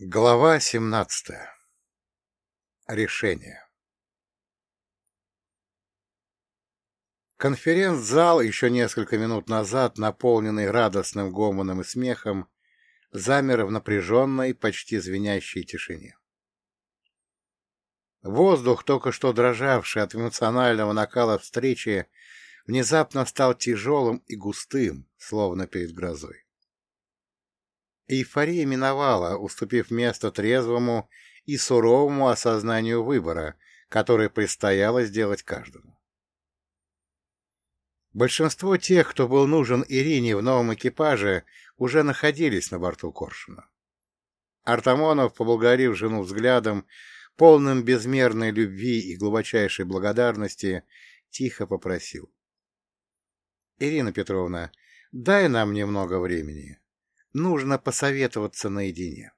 Глава 17. Решение. Конференц-зал, еще несколько минут назад наполненный радостным гомоном и смехом, замер в напряженной, почти звенящей тишине. Воздух, только что дрожавший от эмоционального накала встречи, внезапно стал тяжелым и густым, словно перед грозой. Эйфория миновала, уступив место трезвому и суровому осознанию выбора, который предстояло сделать каждому. Большинство тех, кто был нужен Ирине в новом экипаже, уже находились на борту Коршуна. Артамонов, поблагодарив жену взглядом, полным безмерной любви и глубочайшей благодарности, тихо попросил. — Ирина Петровна, дай нам немного времени. Нужно посоветоваться наедине.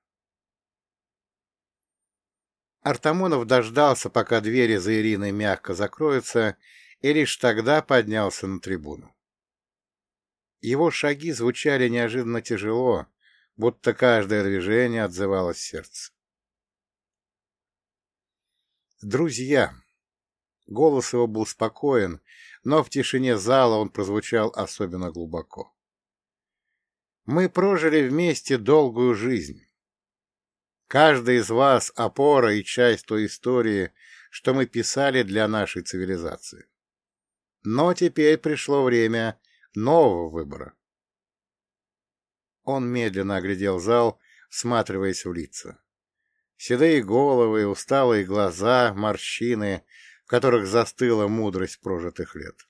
Артамонов дождался, пока двери за Ириной мягко закроются, и лишь тогда поднялся на трибуну. Его шаги звучали неожиданно тяжело, будто каждое движение отзывалось сердце. «Друзья!» Голос его был спокоен, но в тишине зала он прозвучал особенно глубоко. Мы прожили вместе долгую жизнь. Каждый из вас — опора и часть той истории, что мы писали для нашей цивилизации. Но теперь пришло время нового выбора. Он медленно оглядел зал, всматриваясь в лица. Седые головы, усталые глаза, морщины, в которых застыла мудрость прожитых лет.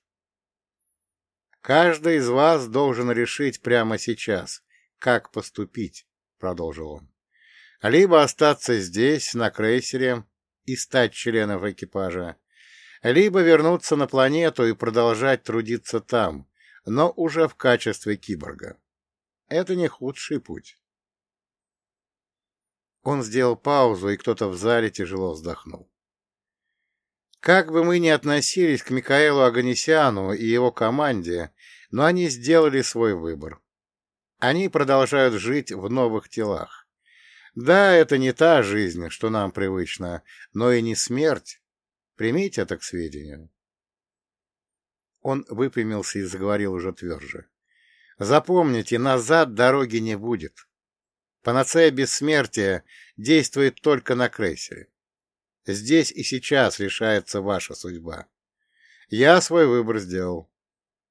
Каждый из вас должен решить прямо сейчас, как поступить, — продолжил он. Либо остаться здесь, на крейсере, и стать членом экипажа, либо вернуться на планету и продолжать трудиться там, но уже в качестве киборга. Это не худший путь. Он сделал паузу, и кто-то в зале тяжело вздохнул. Как бы мы ни относились к Микаэлу Аганесяну и его команде, но они сделали свой выбор. Они продолжают жить в новых телах. Да, это не та жизнь, что нам привычна, но и не смерть. Примите это к сведению. Он выпрямился и заговорил уже тверже. Запомните, назад дороги не будет. Панацея бессмертия действует только на крейсере. Здесь и сейчас решается ваша судьба. Я свой выбор сделал.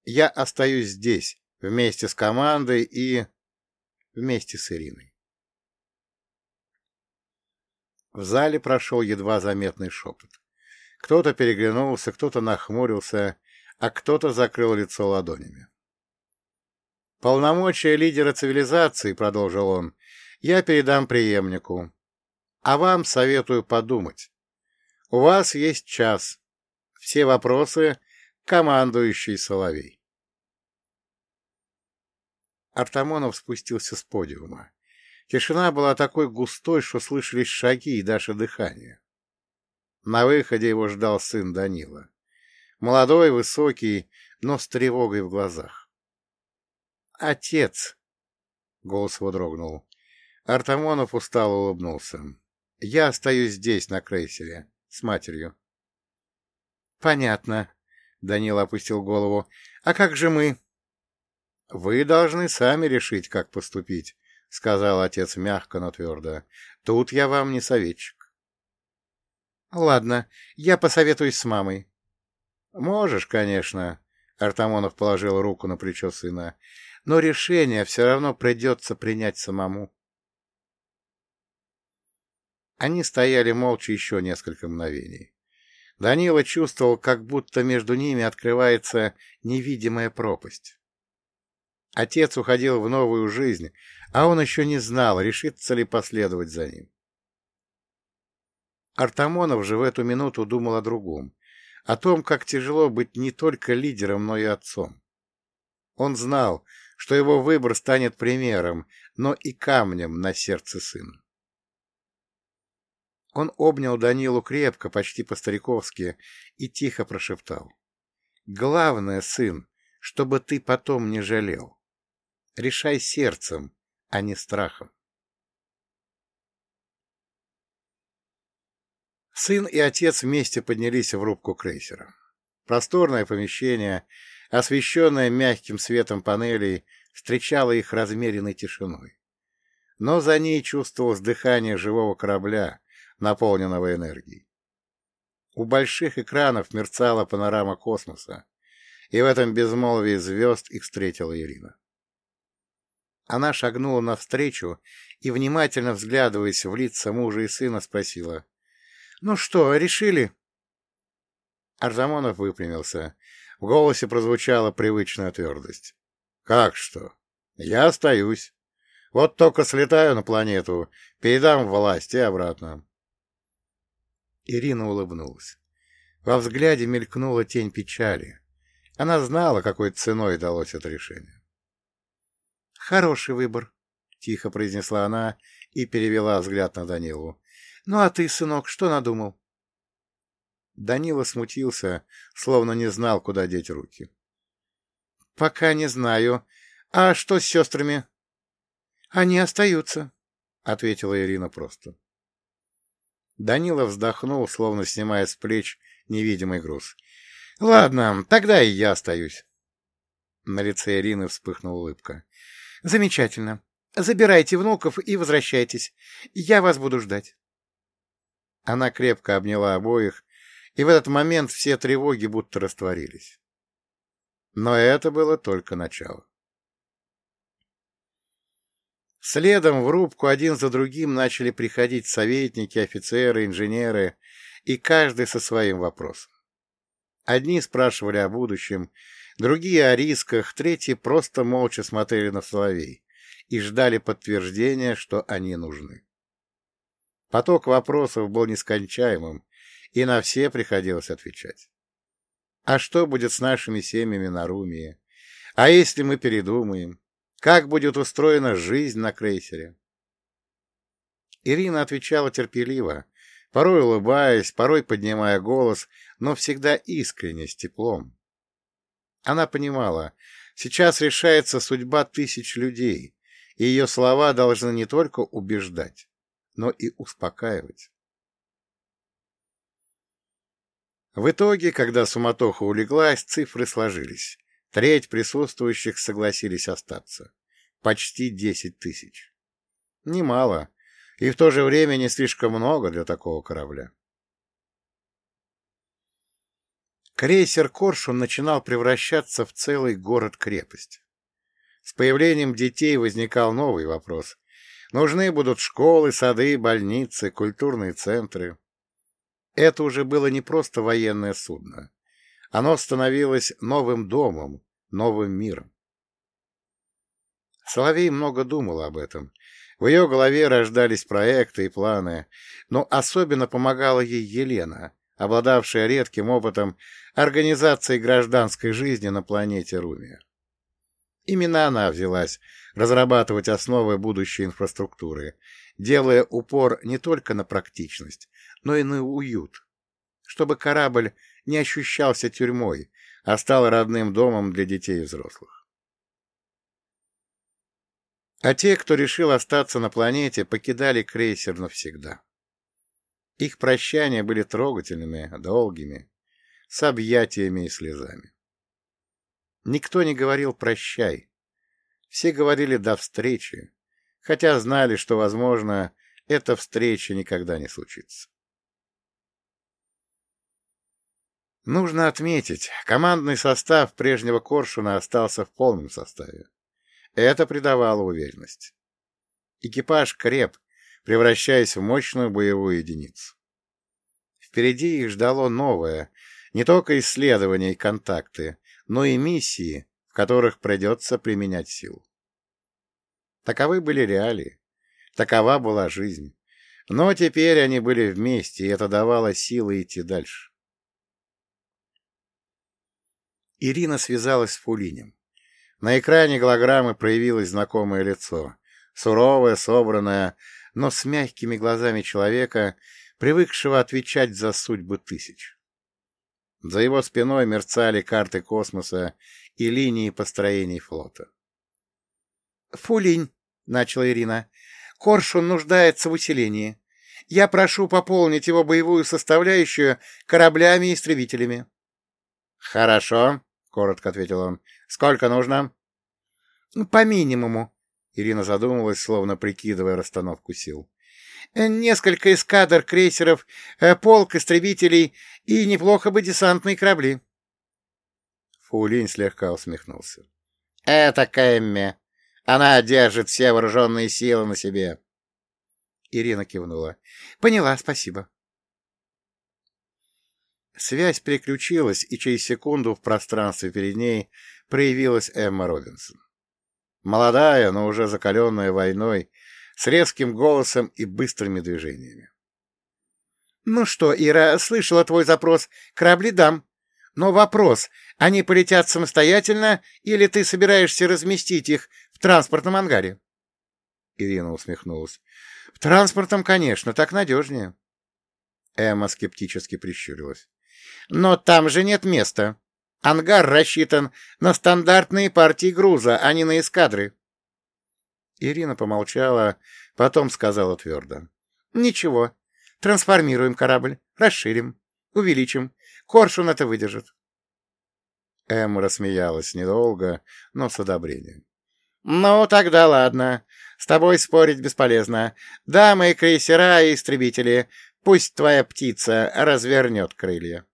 Я остаюсь здесь, вместе с командой и... вместе с Ириной. В зале прошел едва заметный шепот. Кто-то переглянулся, кто-то нахмурился, а кто-то закрыл лицо ладонями. «Полномочия лидера цивилизации», — продолжил он, — «я передам преемнику. А вам советую подумать. У вас есть час. Все вопросы — командующий Соловей. Артамонов спустился с подиума. Тишина была такой густой, что слышались шаги и даже дыхание. На выходе его ждал сын Данила. Молодой, высокий, но с тревогой в глазах. «Отец!» — голос его дрогнул. Артамонов устало улыбнулся. «Я остаюсь здесь, на крейсере с матерью. — Понятно, — Данил опустил голову. — А как же мы? — Вы должны сами решить, как поступить, — сказал отец мягко, но твердо. — Тут я вам не советчик. — Ладно, я посоветуюсь с мамой. — Можешь, конечно, — Артамонов положил руку на плечо сына, — но решение все равно придется принять самому. Они стояли молча еще несколько мгновений. Данила чувствовал, как будто между ними открывается невидимая пропасть. Отец уходил в новую жизнь, а он еще не знал, решится ли последовать за ним. Артамонов же в эту минуту думал о другом, о том, как тяжело быть не только лидером, но и отцом. Он знал, что его выбор станет примером, но и камнем на сердце сына. Он обнял Данилу крепко, почти по-стариковски, и тихо прошептал. — Главное, сын, чтобы ты потом не жалел. Решай сердцем, а не страхом. Сын и отец вместе поднялись в рубку крейсера. Просторное помещение, освещенное мягким светом панелей, встречало их размеренной тишиной. Но за ней чувствовалось дыхание живого корабля, наполненного энергией. У больших экранов мерцала панорама космоса, и в этом безмолвии звезд их встретила Ирина. Она шагнула навстречу и, внимательно взглядываясь в лица мужа и сына, спросила. — Ну что, решили? Арзамонов выпрямился. В голосе прозвучала привычная твердость. — Как что? Я остаюсь. Вот только слетаю на планету, передам власть и обратно. Ирина улыбнулась. Во взгляде мелькнула тень печали. Она знала, какой ценой далось это решение. — Хороший выбор, — тихо произнесла она и перевела взгляд на Данилу. — Ну а ты, сынок, что надумал? Данила смутился, словно не знал, куда деть руки. — Пока не знаю. А что с сестрами? — Они остаются, — ответила Ирина просто. Данила вздохнул, словно снимая с плеч невидимый груз. — Ладно, тогда и я остаюсь. На лице Ирины вспыхнула улыбка. — Замечательно. Забирайте внуков и возвращайтесь. Я вас буду ждать. Она крепко обняла обоих, и в этот момент все тревоги будто растворились. Но это было только начало. Следом в рубку один за другим начали приходить советники, офицеры, инженеры, и каждый со своим вопросом. Одни спрашивали о будущем, другие о рисках, третьи просто молча смотрели на соловей и ждали подтверждения, что они нужны. Поток вопросов был нескончаемым, и на все приходилось отвечать. А что будет с нашими семьями на Румии? А если мы передумаем? Как будет устроена жизнь на крейсере? Ирина отвечала терпеливо, порой улыбаясь, порой поднимая голос, но всегда искренне, с теплом. Она понимала, сейчас решается судьба тысяч людей, и ее слова должны не только убеждать, но и успокаивать. В итоге, когда суматоха улеглась, цифры сложились. Треть присутствующих согласились остаться. Почти десять тысяч. Немало, и в то же время не слишком много для такого корабля. Крейсер «Коршун» начинал превращаться в целый город-крепость. С появлением детей возникал новый вопрос. Нужны будут школы, сады, больницы, культурные центры. Это уже было не просто военное судно. Оно становилось новым домом, новым миром. Соловей много думал об этом. В ее голове рождались проекты и планы, но особенно помогала ей Елена, обладавшая редким опытом организации гражданской жизни на планете Румия. Именно она взялась разрабатывать основы будущей инфраструктуры, делая упор не только на практичность, но и на уют, чтобы корабль не ощущался тюрьмой, а стал родным домом для детей и взрослых. А те, кто решил остаться на планете, покидали крейсер навсегда. Их прощания были трогательными, долгими, с объятиями и слезами. Никто не говорил «прощай». Все говорили «до встречи», хотя знали, что, возможно, эта встреча никогда не случится. Нужно отметить, командный состав прежнего Коршуна остался в полном составе. Это придавало уверенность. Экипаж креп, превращаясь в мощную боевую единицу. Впереди их ждало новое, не только исследования и контакты, но и миссии, в которых придется применять силу. Таковы были реалии, такова была жизнь. Но теперь они были вместе, и это давало силы идти дальше. Ирина связалась с Фулинем. На экране голограммы проявилось знакомое лицо. Суровое, собранное, но с мягкими глазами человека, привыкшего отвечать за судьбы тысяч. За его спиной мерцали карты космоса и линии построений флота. — Фулинь, — начала Ирина, — Коршун нуждается в усилении. я прошу пополнить его боевую составляющую кораблями и истребителями. — Хорошо, — коротко ответил он. — Сколько нужно? — По минимуму, — Ирина задумалась, словно прикидывая расстановку сил. — Несколько эскадр крейсеров, э, полк истребителей и неплохо бы десантные корабли. Фулинь слегка усмехнулся. — Это Кэмми. Она держит все вооруженные силы на себе. Ирина кивнула. — Поняла, спасибо. Связь переключилась, и через секунду в пространстве перед ней проявилась Эмма Робинсон. Молодая, но уже закаленная войной, с резким голосом и быстрыми движениями. — Ну что, Ира, слышала твой запрос. Корабли дам. Но вопрос, они полетят самостоятельно, или ты собираешься разместить их в транспортном ангаре? Ирина усмехнулась. — В транспортном, конечно, так надежнее. Эмма скептически прищурилась. — Но там же нет места. Ангар рассчитан на стандартные партии груза, а не на эскадры. Ирина помолчала, потом сказала твердо. — Ничего, трансформируем корабль, расширим, увеличим. Коршун это выдержит. Эм рассмеялась недолго, но с одобрением. — Ну, тогда ладно. С тобой спорить бесполезно. Да, мы крейсера и истребители. Пусть твоя птица развернет крылья.